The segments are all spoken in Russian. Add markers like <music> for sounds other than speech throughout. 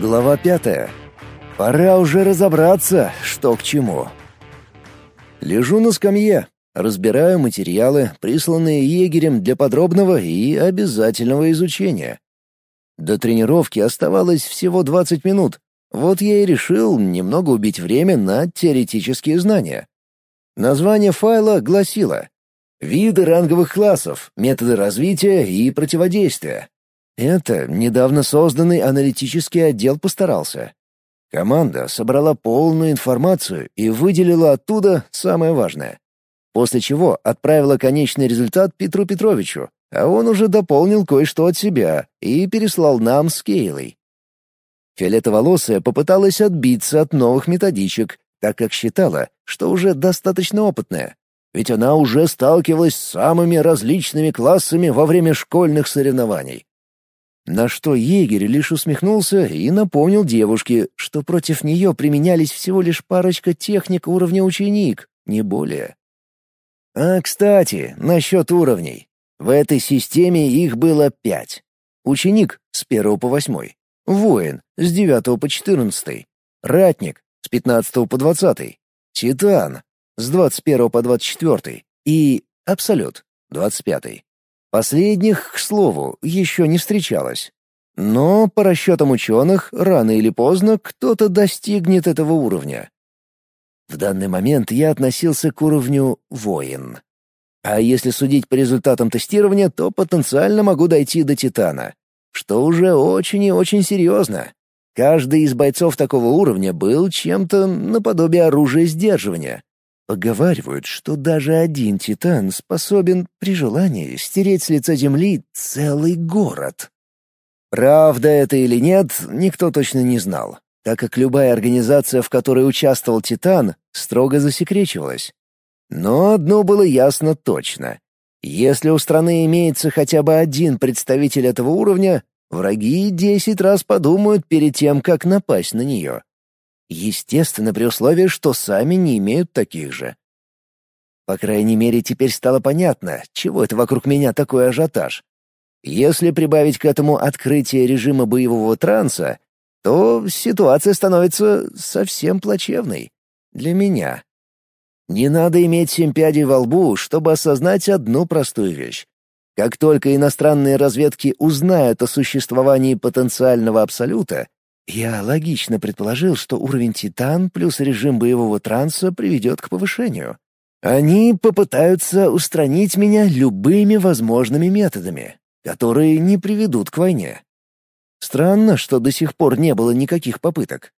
Глава пятая. Пора уже разобраться, что к чему. Лежу на скамье, разбираю материалы, присланные егерем для подробного и обязательного изучения. До тренировки оставалось всего 20 минут. Вот я и решил немного убить время на теоретические знания. Название файла гласило «Виды ранговых классов, методы развития и противодействия». Это недавно созданный аналитический отдел постарался. Команда собрала полную информацию и выделила оттуда самое важное. После чего отправила конечный результат Петру Петровичу, а он уже дополнил кое-что от себя и переслал нам с Кейлой. Фиолетоволосая попыталась отбиться от новых методичек, так как считала, что уже достаточно опытная, ведь она уже сталкивалась с самыми различными классами во время школьных соревнований. На что егерь лишь усмехнулся и напомнил девушке, что против нее применялись всего лишь парочка техник уровня ученик, не более. А, кстати, насчет уровней. В этой системе их было пять. Ученик с первого по восьмой, воин с девятого по четырнадцатый, ратник с пятнадцатого по двадцатый, титан с двадцать первого по двадцать четвертый и абсолют двадцать пятый. Последних, к слову, еще не встречалось. Но, по расчетам ученых, рано или поздно кто-то достигнет этого уровня. В данный момент я относился к уровню «воин». А если судить по результатам тестирования, то потенциально могу дойти до Титана, что уже очень и очень серьезно. Каждый из бойцов такого уровня был чем-то наподобие оружия сдерживания, Поговаривают, что даже один титан способен при желании стереть с лица земли целый город. Правда это или нет, никто точно не знал, так как любая организация, в которой участвовал Титан, строго засекречивалась. Но одно было ясно точно. Если у страны имеется хотя бы один представитель этого уровня, враги десять раз подумают перед тем, как напасть на нее. Естественно, при условии, что сами не имеют таких же. По крайней мере, теперь стало понятно, чего это вокруг меня такой ажиотаж. Если прибавить к этому открытие режима боевого транса, то ситуация становится совсем плачевной. Для меня. Не надо иметь семь пядей во лбу, чтобы осознать одну простую вещь. Как только иностранные разведки узнают о существовании потенциального абсолюта, я логично предположил, что уровень Титан плюс режим боевого транса приведет к повышению. Они попытаются устранить меня любыми возможными методами, которые не приведут к войне. Странно, что до сих пор не было никаких попыток.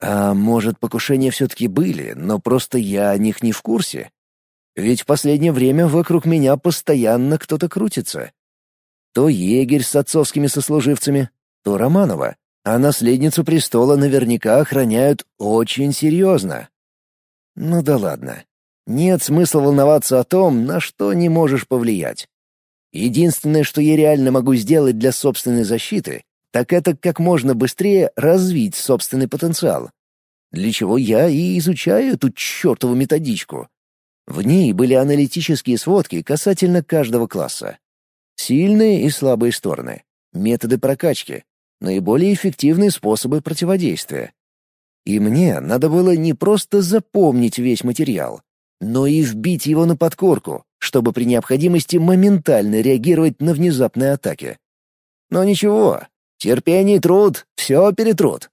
А может, покушения все-таки были, но просто я о них не в курсе? Ведь в последнее время вокруг меня постоянно кто-то крутится. То егерь с отцовскими сослуживцами, то Романова, а наследницу престола наверняка охраняют очень серьезно. Ну да ладно. Нет смысла волноваться о том, на что не можешь повлиять. Единственное, что я реально могу сделать для собственной защиты, так это как можно быстрее развить собственный потенциал. Для чего я и изучаю эту чертову методичку. В ней были аналитические сводки касательно каждого класса. Сильные и слабые стороны, методы прокачки, наиболее эффективные способы противодействия. И мне надо было не просто запомнить весь материал, но и вбить его на подкорку, чтобы при необходимости моментально реагировать на внезапные атаки. Но ничего, терпение и труд — все перетрут.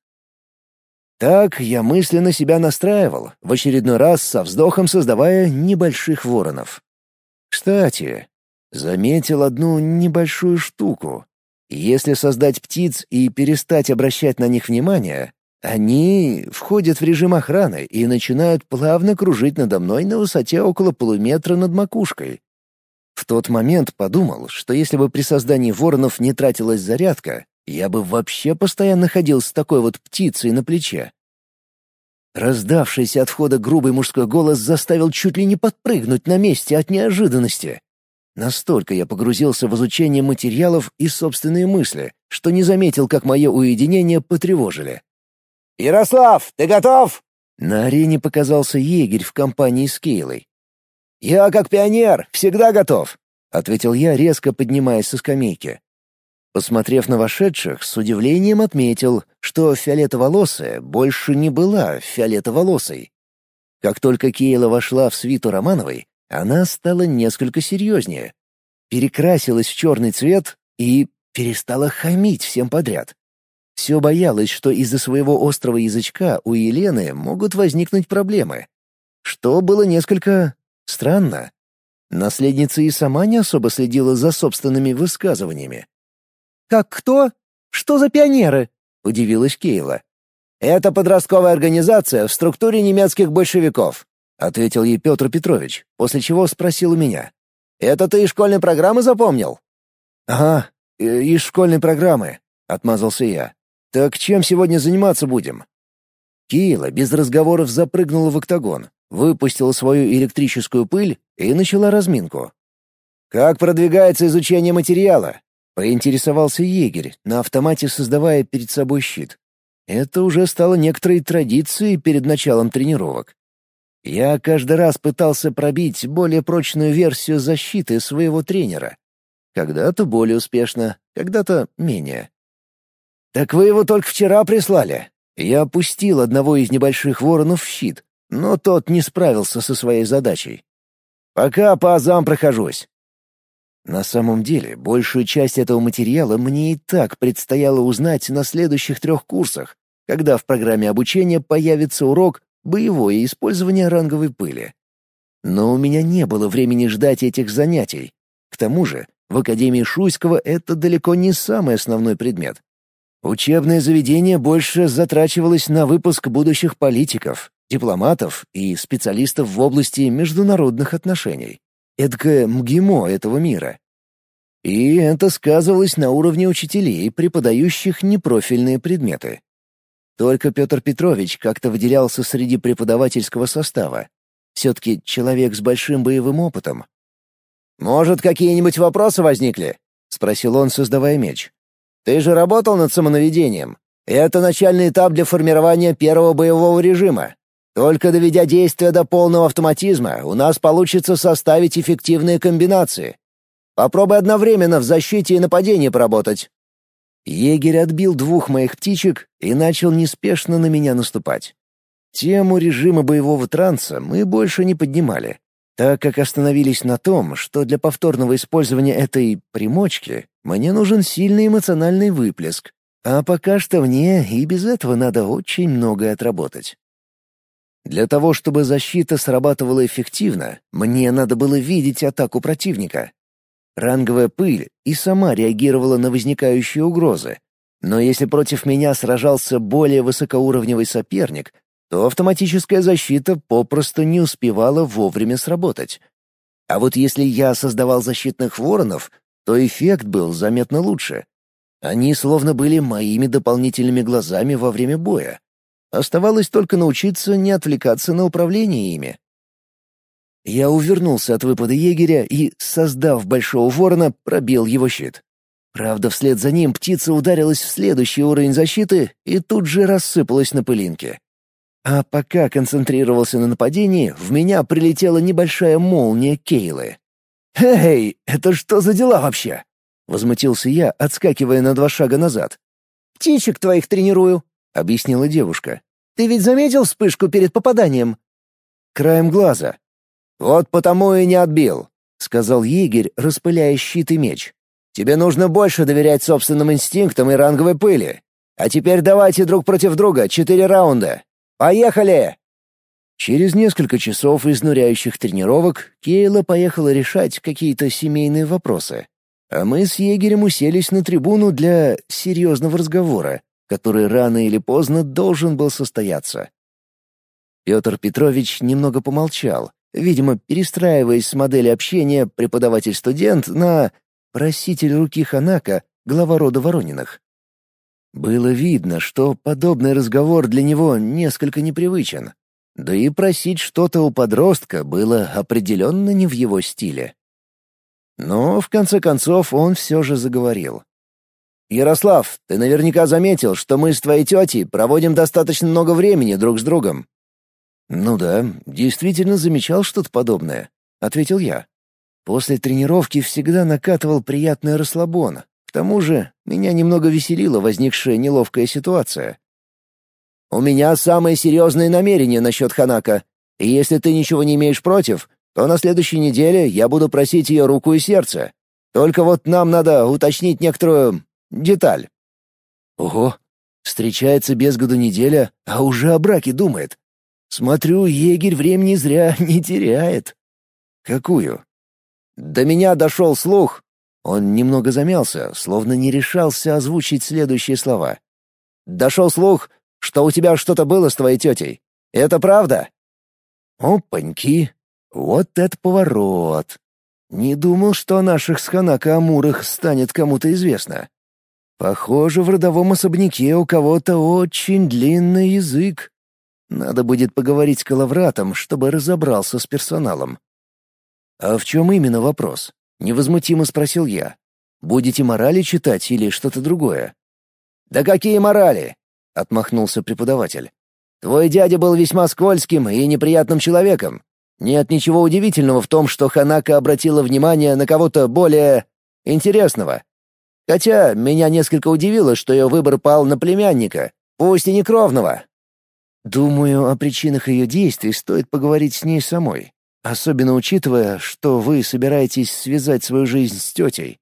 Так я мысленно себя настраивал, в очередной раз со вздохом создавая небольших воронов. Кстати, заметил одну небольшую штуку. Если создать птиц и перестать обращать на них внимание, они входят в режим охраны и начинают плавно кружить надо мной на высоте около полуметра над макушкой. В тот момент подумал, что если бы при создании воронов не тратилась зарядка, я бы вообще постоянно ходил с такой вот птицей на плече. Раздавшийся от входа грубый мужской голос заставил чуть ли не подпрыгнуть на месте от неожиданности. Настолько я погрузился в изучение материалов и собственные мысли, что не заметил, как мое уединение потревожили. «Ярослав, ты готов?» На арене показался егерь в компании с Кейлой. «Я, как пионер, всегда готов», — ответил я, резко поднимаясь со скамейки. Посмотрев на вошедших, с удивлением отметил, что фиолетоволосая больше не была фиолетоволосой. Как только Кейла вошла в свиту Романовой, она стала несколько серьезнее. Перекрасилась в черный цвет и перестала хамить всем подряд. Все боялась, что из-за своего острого язычка у Елены могут возникнуть проблемы. Что было несколько странно. Наследница и сама не особо следила за собственными высказываниями. «Как кто? Что за пионеры?» — удивилась Кейла. «Это подростковая организация в структуре немецких большевиков», — ответил ей Петр Петрович, после чего спросил у меня. «Это ты из школьной программы запомнил?» «Ага, э, из школьной программы», — отмазался я. «Так чем сегодня заниматься будем?» Кейла без разговоров запрыгнула в октагон, выпустила свою электрическую пыль и начала разминку. «Как продвигается изучение материала?» — поинтересовался егерь, на автомате создавая перед собой щит. Это уже стало некоторой традицией перед началом тренировок. Я каждый раз пытался пробить более прочную версию защиты своего тренера. Когда-то более успешно, когда-то менее. «Так вы его только вчера прислали?» Я опустил одного из небольших воронов в щит, но тот не справился со своей задачей. «Пока по азам прохожусь». На самом деле, большую часть этого материала мне и так предстояло узнать на следующих трех курсах, когда в программе обучения появится урок «Боевое использование ранговой пыли». Но у меня не было времени ждать этих занятий. К тому же, в Академии Шуйского это далеко не самый основной предмет. Учебное заведение больше затрачивалось на выпуск будущих политиков, дипломатов и специалистов в области международных отношений. Эдакое МГИМО этого мира. И это сказывалось на уровне учителей, преподающих непрофильные предметы. Только Петр Петрович как-то выделялся среди преподавательского состава. Все-таки человек с большим боевым опытом. «Может, какие-нибудь вопросы возникли?» — спросил он, создавая меч. Ты же работал над самонаведением. Это начальный этап для формирования первого боевого режима. Только доведя действие до полного автоматизма, у нас получится составить эффективные комбинации. Попробуй одновременно в защите и нападении поработать». Егерь отбил двух моих птичек и начал неспешно на меня наступать. Тему режима боевого транса мы больше не поднимали так как остановились на том, что для повторного использования этой «примочки» мне нужен сильный эмоциональный выплеск, а пока что мне и без этого надо очень многое отработать. Для того, чтобы защита срабатывала эффективно, мне надо было видеть атаку противника. Ранговая пыль и сама реагировала на возникающие угрозы, но если против меня сражался более высокоуровневый соперник, то автоматическая защита попросту не успевала вовремя сработать. А вот если я создавал защитных воронов, то эффект был заметно лучше. Они словно были моими дополнительными глазами во время боя. Оставалось только научиться не отвлекаться на управление ими. Я увернулся от выпада егеря и, создав большого ворона, пробил его щит. Правда, вслед за ним птица ударилась в следующий уровень защиты и тут же рассыпалась на пылинки. А пока концентрировался на нападении, в меня прилетела небольшая молния Кейлы. «Эй, это что за дела вообще?» — возмутился я, отскакивая на два шага назад. «Птичек твоих тренирую», — объяснила девушка. «Ты ведь заметил вспышку перед попаданием?» «Краем глаза». «Вот потому и не отбил», — сказал егерь, распыляя щит и меч. «Тебе нужно больше доверять собственным инстинктам и ранговой пыли. А теперь давайте друг против друга четыре раунда. Поехали!» Через несколько часов изнуряющих тренировок Кейла поехала решать какие-то семейные вопросы, а мы с егерем уселись на трибуну для серьезного разговора, который рано или поздно должен был состояться. Петр Петрович немного помолчал, видимо, перестраиваясь с модели общения преподаватель-студент на проситель руки Ханака, глава рода Ворониных. Было видно, что подобный разговор для него несколько непривычен. Да и просить что-то у подростка было определенно не в его стиле. Но, в конце концов, он все же заговорил. «Ярослав, ты наверняка заметил, что мы с твоей тетей проводим достаточно много времени друг с другом». «Ну да, действительно замечал что-то подобное», — ответил я. После тренировки всегда накатывал приятный расслабон. К тому же Меня немного веселила возникшая неловкая ситуация. «У меня самые серьезные намерения насчет Ханака, и если ты ничего не имеешь против, то на следующей неделе я буду просить ее руку и сердце. Только вот нам надо уточнить некоторую деталь». «Ого, встречается без году неделя, а уже о браке думает. Смотрю, егерь времени зря <laughs> не теряет». «Какую?» До меня дошел слух. Он немного замялся, словно не решался озвучить следующие слова. Дошел слух, что у тебя что-то было с твоей тетей. Это правда? Опаньки! Вот это поворот! Не думал, что о наших с Ханака Амурах станет кому-то известно. Похоже, в родовом особняке у кого-то очень длинный язык. Надо будет поговорить с Калавратом, чтобы разобрался с персоналом. «А в чем именно вопрос?» — невозмутимо спросил я. «Будете морали читать или что-то другое?» «Да какие морали?» — отмахнулся преподаватель. «Твой дядя был весьма скользким и неприятным человеком. Нет ничего удивительного в том, что Ханака обратила внимание на кого-то более... интересного. Хотя меня несколько удивило, что ее выбор пал на племянника, пусть и не кровного». «Думаю, о причинах ее действий стоит поговорить с ней самой. Особенно учитывая, что вы собираетесь связать свою жизнь с тетей.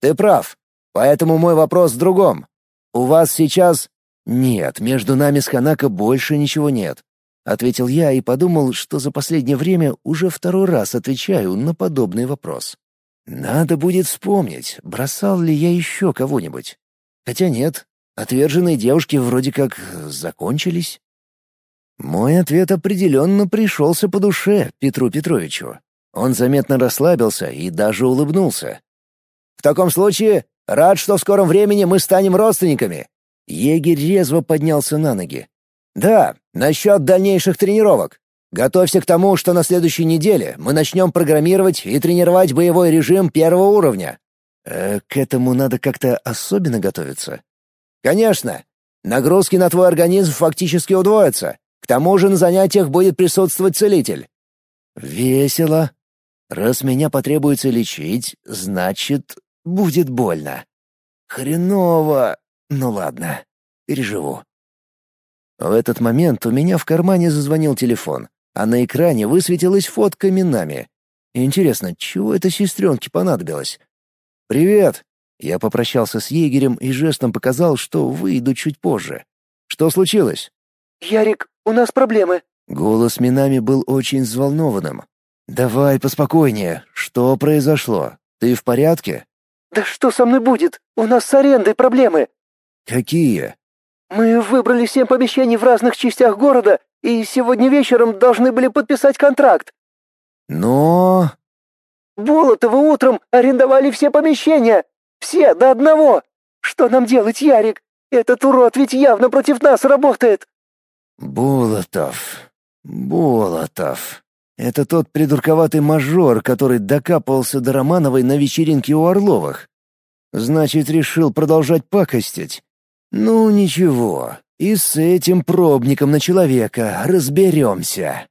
Ты прав. Поэтому мой вопрос в другом. У вас сейчас... Нет, между нами с Ханако больше ничего нет. Ответил я и подумал, что за последнее время уже второй раз отвечаю на подобный вопрос. Надо будет вспомнить, бросал ли я еще кого-нибудь. Хотя нет, отверженные девушки вроде как закончились. Мой ответ определенно пришелся по душе Петру Петровичу. Он заметно расслабился и даже улыбнулся. «В таком случае, рад, что в скором времени мы станем родственниками». Егерь резво поднялся на ноги. «Да, насчет дальнейших тренировок. Готовься к тому, что на следующей неделе мы начнем программировать и тренировать боевой режим первого уровня». Э, «К этому надо как-то особенно готовиться?» «Конечно. Нагрузки на твой организм фактически удвоятся. К тому же на занятиях будет присутствовать целитель». «Весело. Раз меня потребуется лечить, значит, будет больно. Хреново. Ну ладно, переживу». В этот момент у меня в кармане зазвонил телефон, а на экране высветилась фотка Минами. Интересно, чего это сестренке понадобилось? «Привет!» Я попрощался с егерем и жестом показал, что выйду чуть позже. «Что случилось?» «Ярик, у нас проблемы». Голос Минами был очень взволнованным. «Давай поспокойнее. Что произошло? Ты в порядке?» «Да что со мной будет? У нас с арендой проблемы». «Какие?» «Мы выбрали семь помещений в разных частях города и сегодня вечером должны были подписать контракт». «Но...» «Болотовы утром арендовали все помещения. Все до одного. Что нам делать, Ярик? Этот урод ведь явно против нас работает». Болотов. Болотов. Это тот придурковатый мажор, который докапывался до Романовой на вечеринке у Орловых. Значит, решил продолжать пакостить. Ну, ничего, и с этим пробником на человека разберемся.